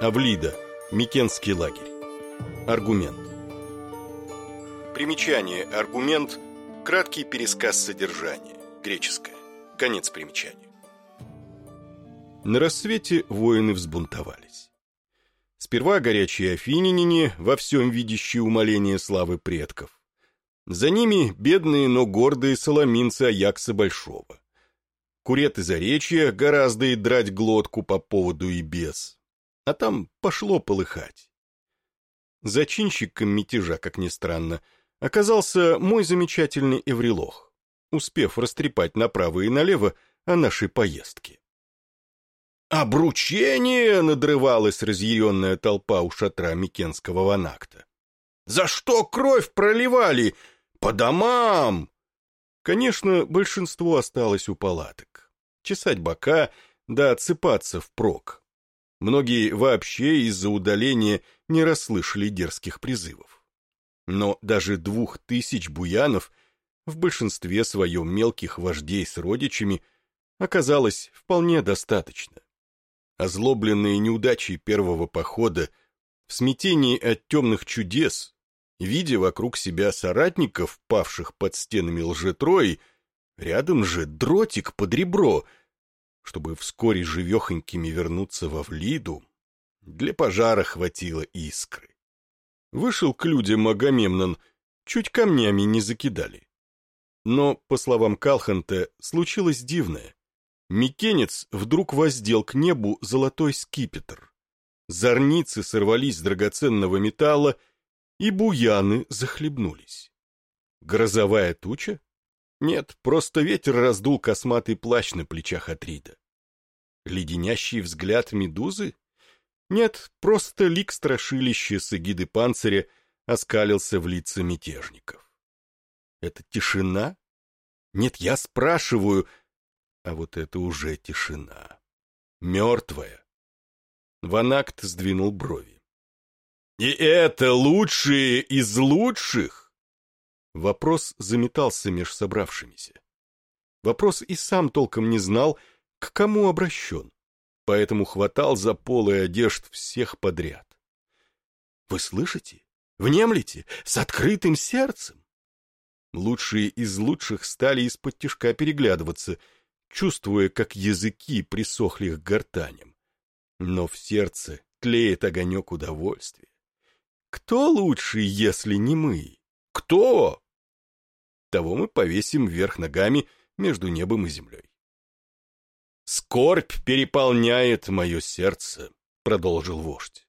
Авлида. Микенский лагерь. Аргумент. Примечание. Аргумент. Краткий пересказ содержания. Греческое. Конец примечания. На рассвете воины взбунтовались. Сперва горячие афиняне, во всем видящие умоление славы предков. За ними бедные, но гордые соломинцы Аякса Большого. Курет из Заречья гораздо и драть глотку по поводу и без а там пошло полыхать. Зачинщиком мятежа, как ни странно, оказался мой замечательный Эврилох, успев растрепать направо и налево о нашей поездке. «Обручение!» — надрывалась разъяренная толпа у шатра Микенского ванакта. «За что кровь проливали? По домам!» Конечно, большинство осталось у палаток. Чесать бока, да отсыпаться впрок. Многие вообще из-за удаления не расслышали дерзких призывов. Но даже двух тысяч буянов, в большинстве своем мелких вождей с родичами, оказалось вполне достаточно. Озлобленные неудачей первого похода, в смятении от темных чудес, видя вокруг себя соратников, павших под стенами лжетрои, рядом же дротик под ребро — чтобы вскоре живехонькими вернуться во Влиду, для пожара хватило искры. Вышел к людям Агамемнон, чуть камнями не закидали. Но, по словам Калханта, случилось дивное. Микенец вдруг воздел к небу золотой скипетр. Зорницы сорвались с драгоценного металла, и буяны захлебнулись. Грозовая туча? Нет, просто ветер раздул косматый плащ на плечах Атрида. Леденящий взгляд медузы? Нет, просто лик страшилища с эгиды панциря оскалился в лица мятежников. Это тишина? Нет, я спрашиваю, а вот это уже тишина. Мертвая. Ванакт сдвинул брови. «И это лучшие из лучших?» Вопрос заметался меж собравшимися. Вопрос и сам толком не знал, к кому обращен, поэтому хватал за полы одежд всех подряд. «Вы слышите? Внемлете? С открытым сердцем?» Лучшие из лучших стали из-под тишка переглядываться, чувствуя, как языки присохли к гортаням. Но в сердце тлеет огонек удовольствия. Кто лучший, если не мы? Кто? Того мы повесим вверх ногами между небом и землей. «Скорбь переполняет мое сердце», — продолжил вождь.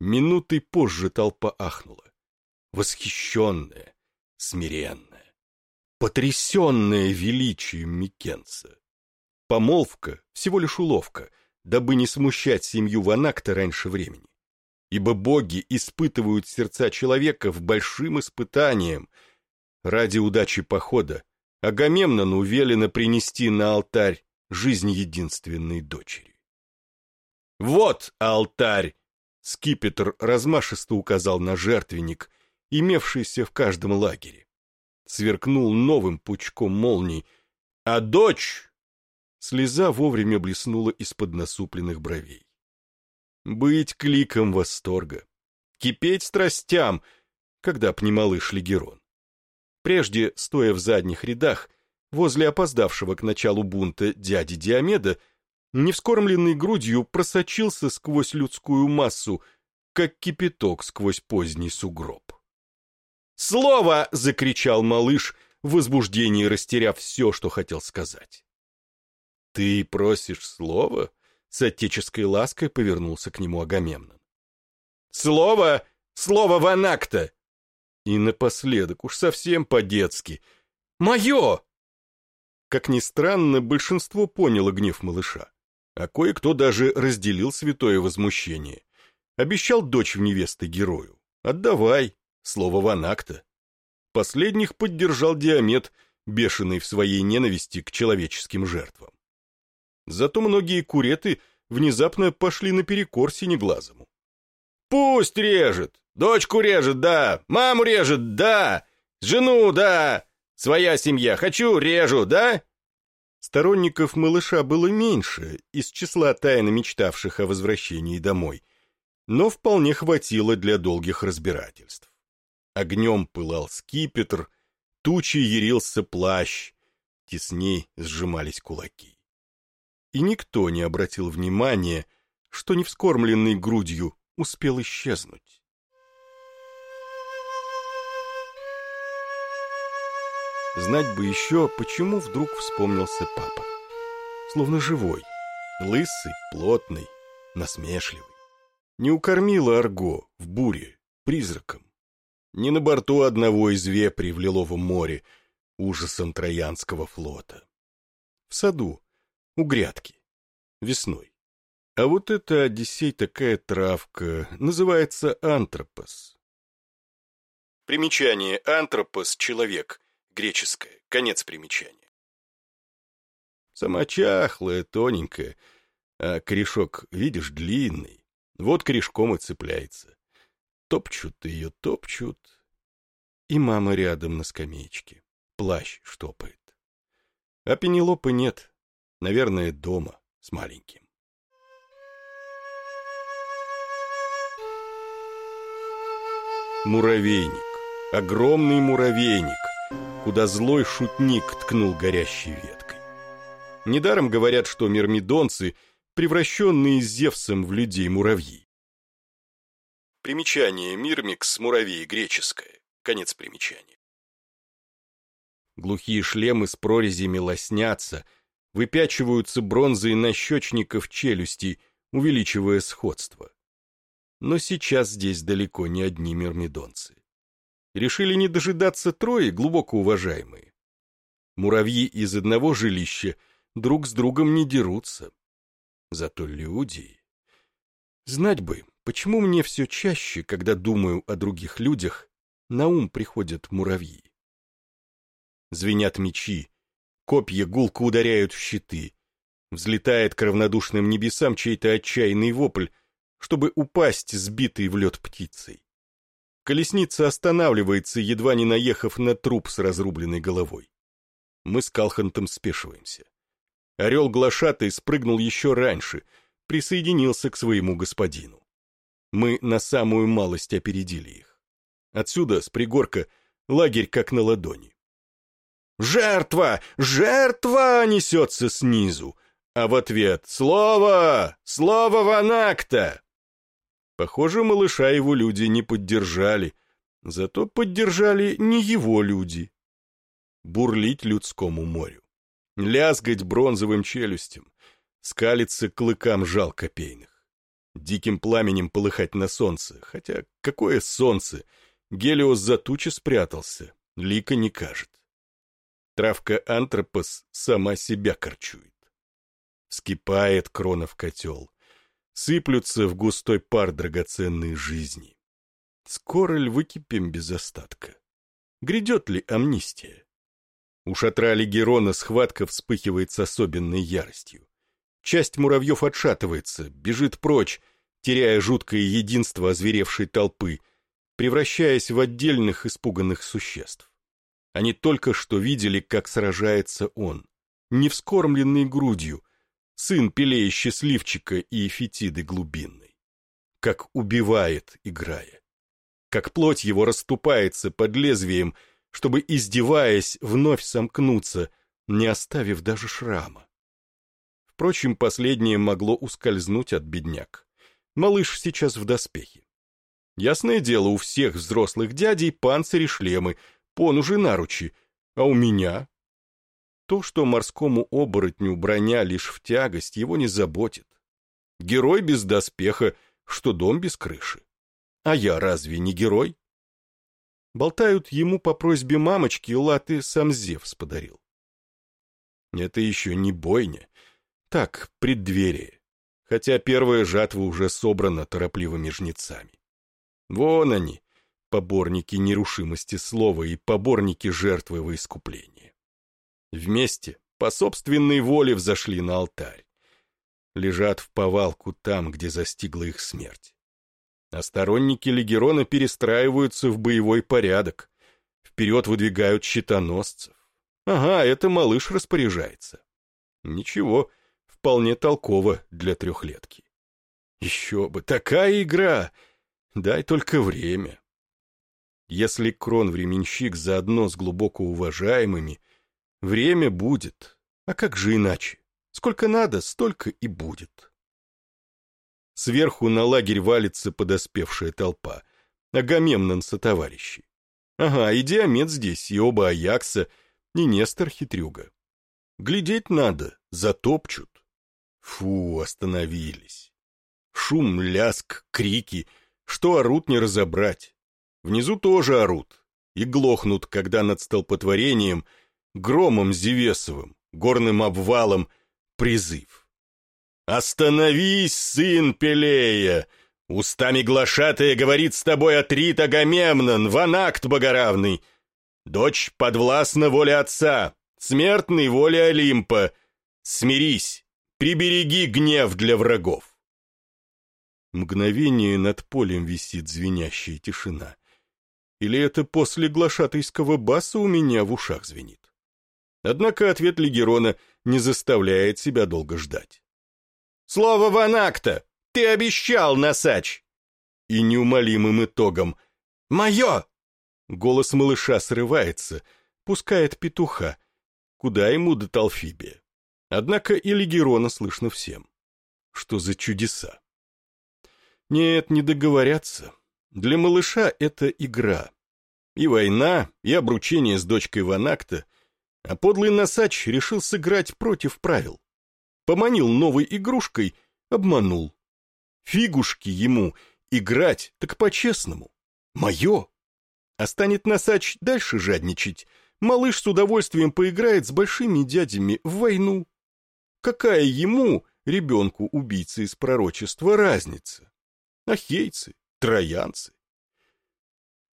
Минуты позже толпа ахнула. Восхищенная, смиренная, потрясенная величием Микенца. Помолвка — всего лишь уловка, дабы не смущать семью Ванакта раньше времени. Ибо боги испытывают сердца человека в большим испытанием — Ради удачи похода Агамемнону велено принести на алтарь жизнь единственной дочери. «Вот алтарь!» Скипетр размашисто указал на жертвенник, имевшийся в каждом лагере. Сверкнул новым пучком молний. «А дочь?» Слеза вовремя блеснула из-под насупленных бровей. «Быть кликом восторга, кипеть страстям, когда б не малыш Легерон. Прежде, стоя в задних рядах, возле опоздавшего к началу бунта дяди Диомеда, невскормленный грудью просочился сквозь людскую массу, как кипяток сквозь поздний сугроб. «Слово!» — закричал малыш, в возбуждении растеряв все, что хотел сказать. «Ты просишь слова?» — с отеческой лаской повернулся к нему Агамемнон. «Слово! Слово Ванакта!» И напоследок, уж совсем по-детски. «Мое!» Как ни странно, большинство поняло гнев малыша, а кое-кто даже разделил святое возмущение. Обещал дочь в невесты герою. «Отдавай!» Слово Ванакта. Последних поддержал Диамет, бешеный в своей ненависти к человеческим жертвам. Зато многие куреты внезапно пошли наперекор синеглазому. «Пусть режет! Дочку режет, да. Маму режет, да. Жену, да. Своя семья. Хочу, режу, да? Сторонников малыша было меньше, из числа тайно мечтавших о возвращении домой, но вполне хватило для долгих разбирательств. Огнем пылал скипетр, тучи ярился плащ, тесней сжимались кулаки. И никто не обратил внимания, что невскормленный грудью успел исчезнуть. Знать бы еще, почему вдруг вспомнился папа. Словно живой, лысый, плотный, насмешливый. Не укормила Арго в буре призраком. Не на борту одного из вепрей в Лиловом море, ужасом Троянского флота. В саду, у грядки, весной. А вот это Одиссей такая травка, называется антропос. Примечание антропос — человек, греческое, конец примечания. Сама чахлая, тоненькая, а корешок, видишь, длинный. Вот корешком и цепляется. Топчут ее, топчут. И мама рядом на скамеечке. Плащ штопает. А Пенелопы нет. Наверное, дома с маленьким. Муравейник. Огромный муравейник, куда злой шутник ткнул горящей веткой. Недаром говорят, что мирмидонцы, превращенные Зевсом в людей-муравьи. Примечание «Мирмикс» муравей греческое. Конец примечания. Глухие шлемы с прорезями лоснятся, выпячиваются бронзой нащечников челюстей, увеличивая сходство. Но сейчас здесь далеко не одни мирмидонцы решили не дожидаться трое, глубоко уважаемые. Муравьи из одного жилища друг с другом не дерутся. Зато люди... Знать бы, почему мне все чаще, когда думаю о других людях, на ум приходят муравьи. Звенят мечи, копья гулко ударяют в щиты, взлетает к равнодушным небесам чей-то отчаянный вопль, чтобы упасть сбитый в лед птицей. Колесница останавливается, едва не наехав на труп с разрубленной головой. Мы с Калхантом спешиваемся. Орел глашатый спрыгнул еще раньше, присоединился к своему господину. Мы на самую малость опередили их. Отсюда, с пригорка, лагерь как на ладони. «Жертва! Жертва!» несется снизу, а в ответ «Слово! Слово Ванакта!» Похоже, малыша его люди не поддержали, зато поддержали не его люди. Бурлить людскому морю, лязгать бронзовым челюстям, скалиться клыкам жал копейных, диким пламенем полыхать на солнце, хотя какое солнце, Гелиос за тучи спрятался, лика не кажет. Травка антропос сама себя корчует. Скипает крона в котел, сыплются в густой пар драгоценной жизни. Скоро ли выкипим без остатка? Грядет ли амнистия? У шатра Легерона схватка вспыхивает с особенной яростью. Часть муравьев отшатывается, бежит прочь, теряя жуткое единство озверевшей толпы, превращаясь в отдельных испуганных существ. Они только что видели, как сражается он, не вскормленный грудью, сын Пелея Счастливчика и Эфетиды Глубинной. Как убивает, играя. Как плоть его расступается под лезвием, чтобы, издеваясь, вновь сомкнуться, не оставив даже шрама. Впрочем, последнее могло ускользнуть от бедняк. Малыш сейчас в доспехе. Ясное дело, у всех взрослых дядей панцири шлемы, понужи наручи, а у меня то, что морскому оборотню броня лишь в тягость, его не заботит. Герой без доспеха, что дом без крыши. А я разве не герой? Болтают ему по просьбе мамочки, латы сам Зевс подарил. Это еще не бойня. Так, преддверие. Хотя первая жатва уже собрана торопливыми жнецами. Вон они, поборники нерушимости слова и поборники жертвы во искупление. Вместе, по собственной воле, взошли на алтарь. Лежат в повалку там, где застигла их смерть. А сторонники Легерона перестраиваются в боевой порядок. Вперед выдвигают щитоносцев. Ага, это малыш распоряжается. Ничего, вполне толково для трехлетки. Еще бы, такая игра! Дай только время. Если крон-временщик заодно с глубоко уважаемыми, время будет. А как же иначе? Сколько надо, столько и будет. Сверху на лагерь валится подоспевшая толпа. Агамемнон со товарищи. Ага, и Диамет здесь, и оба Аякса, и Нестор хитрюга. Глядеть надо, затопчут. Фу, остановились. Шум, ляск, крики, что орут не разобрать. Внизу тоже орут и глохнут, когда над столпотворением, громом Зевесовым, горным обвалом, призыв. «Остановись, сын Пелея! Устами глашатая говорит с тобой Атрит Агамемнон, Ванакт Богоравный. Дочь подвластна воле отца, смертный воле Олимпа. Смирись, прибереги гнев для врагов». Мгновение над полем висит звенящая тишина. Или это после глашатайского баса у меня в ушах звенит? Однако ответ Легерона не заставляет себя долго ждать. «Слово Ванакта! Ты обещал, Насач!» И неумолимым итогом «Мое!» Голос малыша срывается, пускает петуха. Куда ему до Талфибия? Однако и Легерона слышно всем. Что за чудеса? Нет, не договорятся. Для малыша это игра. И война, и обручение с дочкой Ванакта, а подлый Носач решил сыграть против правил. Поманил новой игрушкой, обманул. Фигушки ему, играть так по-честному. Мое. А станет Носач дальше жадничать, малыш с удовольствием поиграет с большими дядями в войну. Какая ему, ребенку убийцы из пророчества, разница? Ахейцы, троянцы.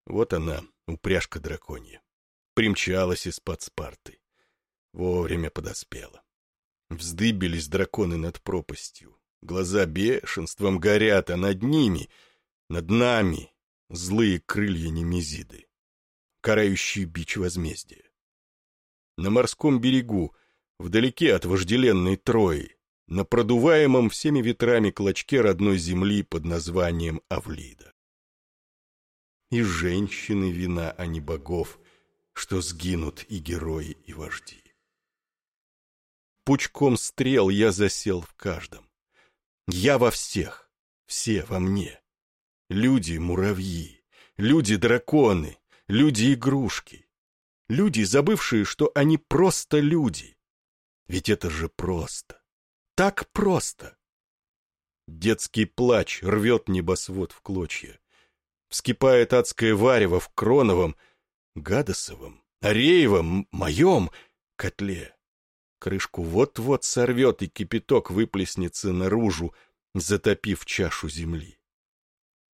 Вот она, упряжка драконья. Примчалась из-под Спарты. Вовремя подоспела. Вздыбились драконы над пропастью. Глаза бешенством горят, а над ними, над нами, злые крылья Немезиды. Карающий бич возмездия. На морском берегу, вдалеке от вожделенной Трои, на продуваемом всеми ветрами клочке родной земли под названием Авлида. И женщины вина, а не богов, что сгинут и герои, и вожди. Пучком стрел я засел в каждом. Я во всех, все во мне. Люди-муравьи, люди-драконы, люди-игрушки. Люди, забывшие, что они просто люди. Ведь это же просто. Так просто. Детский плач рвет небосвод в клочья. Вскипает адское варево в кроновом, гадосовом, ареевом, моем котле. Крышку вот-вот сорвет, и кипяток выплеснется наружу, затопив чашу земли.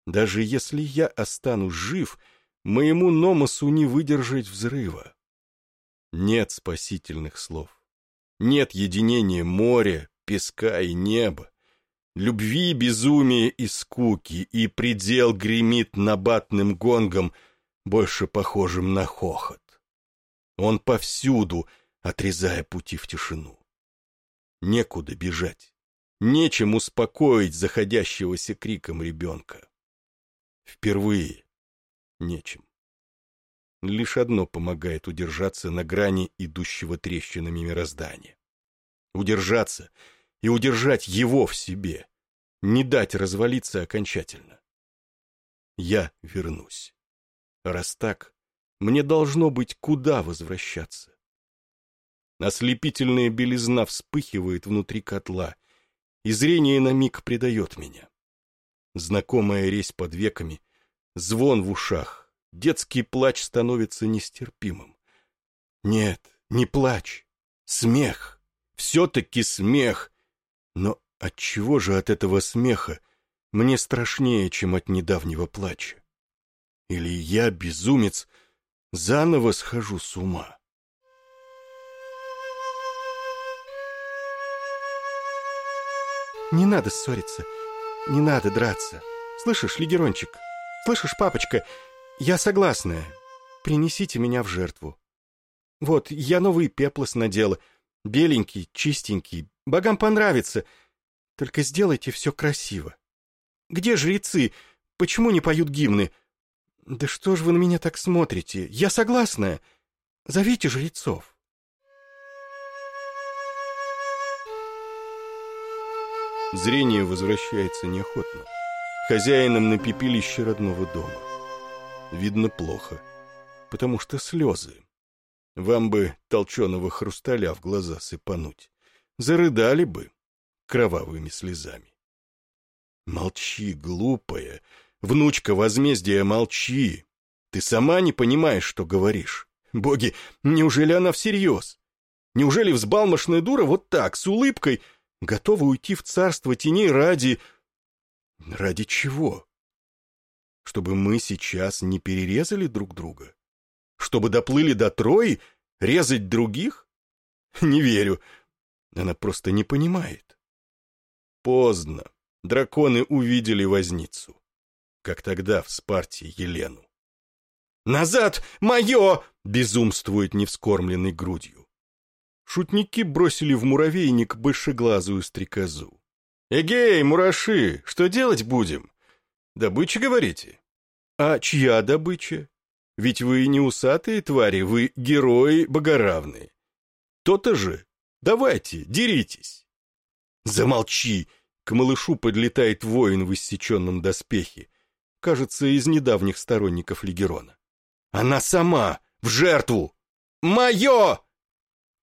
Даже если я останусь жив, моему Номосу не выдержать взрыва. Нет спасительных слов. Нет единения моря, песка и неба. Любви, безумия и скуки, и предел гремит набатным гонгом, больше похожим на хохот. Он повсюду — отрезая пути в тишину. Некуда бежать, нечем успокоить заходящегося криком ребенка. Впервые нечем. Лишь одно помогает удержаться на грани идущего трещинами мироздания. Удержаться и удержать его в себе, не дать развалиться окончательно. Я вернусь. Раз так, мне должно быть куда возвращаться. Ослепительная белизна вспыхивает внутри котла, и зрение на миг предает меня. Знакомая резь под веками, звон в ушах, детский плач становится нестерпимым. Нет, не плач, смех, все-таки смех. Но отчего же от этого смеха мне страшнее, чем от недавнего плача? Или я, безумец, заново схожу с ума? Не надо ссориться. Не надо драться. Слышишь, лигерончик? Слышишь, папочка? Я согласна. Принесите меня в жертву. Вот, я новый пеплос надела. Беленький, чистенький, богам понравится. Только сделайте все красиво. Где жрецы? Почему не поют гимны? Да что ж вы на меня так смотрите? Я согласна. Зовите жрецов. Зрение возвращается неохотно. Хозяином на пепелище родного дома. Видно плохо, потому что слезы. Вам бы толченого хрусталя в глаза сыпануть. Зарыдали бы кровавыми слезами. Молчи, глупая. Внучка возмездия, молчи. Ты сама не понимаешь, что говоришь. Боги, неужели она всерьез? Неужели взбалмошная дура вот так, с улыбкой, готова уйти в царство теней ради... Ради чего? Чтобы мы сейчас не перерезали друг друга? Чтобы доплыли до Трои, резать других? Не верю. Она просто не понимает. Поздно. Драконы увидели возницу. Как тогда в Спарте Елену. «Назад! Мое!» — безумствует невскормленной грудью. Шутники бросили в муравейник большеглазую стрекозу. «Эгей, мураши, что делать будем? Добыча, говорите?» «А чья добыча? Ведь вы не усатые твари, вы герои богоравные. То-то же. Давайте, деритесь!» «Замолчи!» — к малышу подлетает воин в иссеченном доспехе, кажется, из недавних сторонников Легерона. «Она сама! В жертву! Мое!»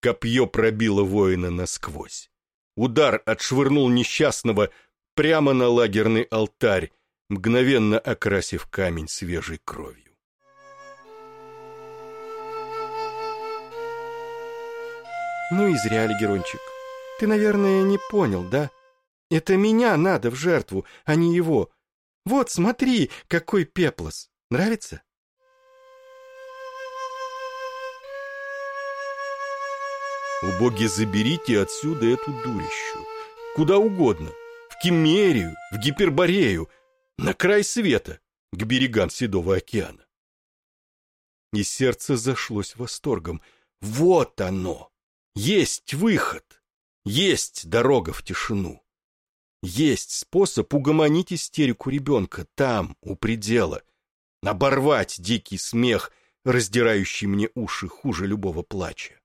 Копье пробило воина насквозь. Удар отшвырнул несчастного прямо на лагерный алтарь, мгновенно окрасив камень свежей кровью. Ну и зря, Легерончик. Ты, наверное, не понял, да? Это меня надо в жертву, а не его. Вот, смотри, какой пеплос. Нравится? Убоги, заберите отсюда эту дурищу. Куда угодно. В Киммерию, в Гиперборею, на край света, к берегам Седого океана. И сердце зашлось восторгом. Вот оно! Есть выход! Есть дорога в тишину! Есть способ угомонить истерику ребенка там, у предела, оборвать дикий смех, раздирающий мне уши хуже любого плача.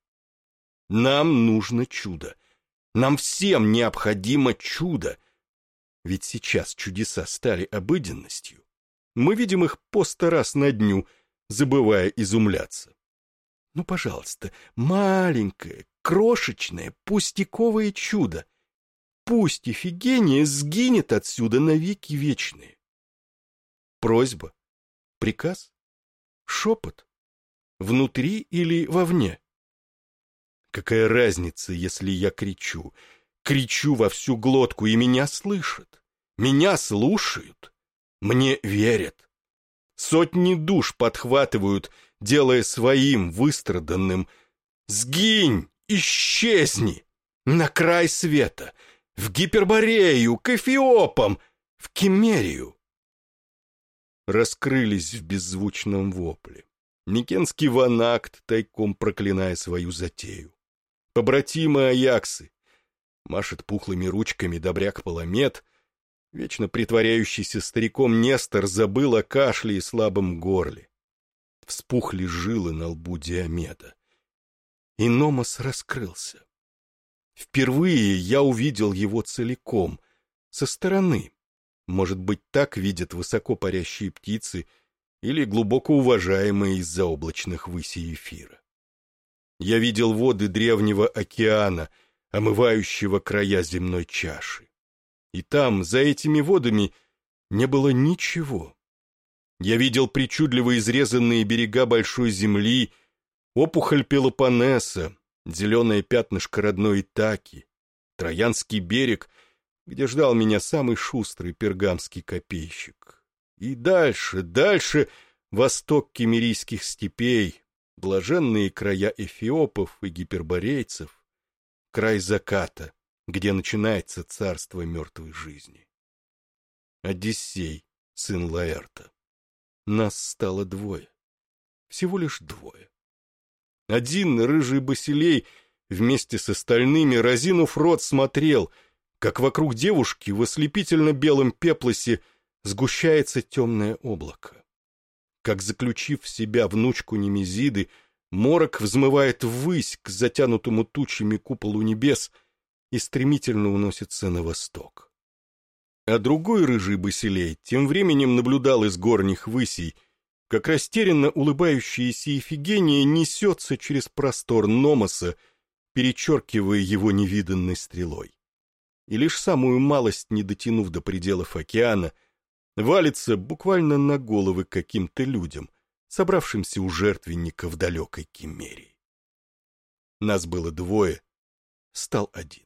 Нам нужно чудо. Нам всем необходимо чудо. Ведь сейчас чудеса стали обыденностью. Мы видим их по сто раз на дню, забывая изумляться. Ну, пожалуйста, маленькое, крошечное, пустяковое чудо — Пусть Ифигения сгинет отсюда навеки вечные. Просьба? Приказ? Шепот? Внутри или вовне? Какая разница, если я кричу? Кричу во всю глотку, и меня слышат. Меня слушают. Мне верят. Сотни душ подхватывают, делая своим выстраданным «Сгинь! Исчезни! На край света! в Гиперборею, к Эфиопам, в Кемерию. Раскрылись в беззвучном вопле. Микенский ванакт, тайком проклиная свою затею. Побратимы Аяксы. Машет пухлыми ручками добряк Паламет. Вечно притворяющийся стариком Нестор забыл о кашле и слабом горле. Вспухли жилы на лбу Диомеда. И Номос раскрылся. Впервые я увидел его целиком, со стороны. Может быть, так видят высоко парящие птицы или глубоко уважаемые из-за облачных высей эфира. Я видел воды древнего океана, омывающего края земной чаши. И там, за этими водами, не было ничего. Я видел причудливо изрезанные берега большой земли, опухоль Пелопоннеса, зеленое пятнышко родной Итаки, Троянский берег, где ждал меня самый шустрый пергамский копейщик. И дальше, дальше восток кемерийских степей, блаженные края эфиопов и гиперборейцев, край заката, где начинается царство мертвой жизни. Одиссей, сын Лаэрта. Нас стало двое. Всего лишь двое. Один рыжий басилей вместе с остальными, разинув рот, смотрел, как вокруг девушки в ослепительно-белом пеплосе сгущается темное облако. Как, заключив в себя внучку Немезиды, морок взмывает ввысь к затянутому тучами куполу небес и стремительно уносится на восток. А другой рыжий басилей тем временем наблюдал из горних высей, как растерянно улыбающаяся Ифигения несется через простор Номоса, перечеркивая его невиданной стрелой. И лишь самую малость, не дотянув до пределов океана, валится буквально на головы каким-то людям, собравшимся у жертвенника в далекой Киммерии. Нас было двое, стал один.